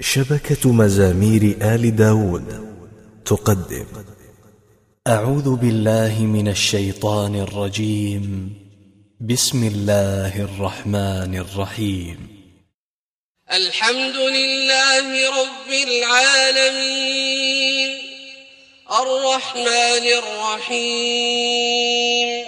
شبكة مزامير آل داود تقدم. أعوذ بالله من الشيطان الرجيم. بسم الله الرحمن الرحيم. الحمد لله رب العالمين. الرحمن الرحيم.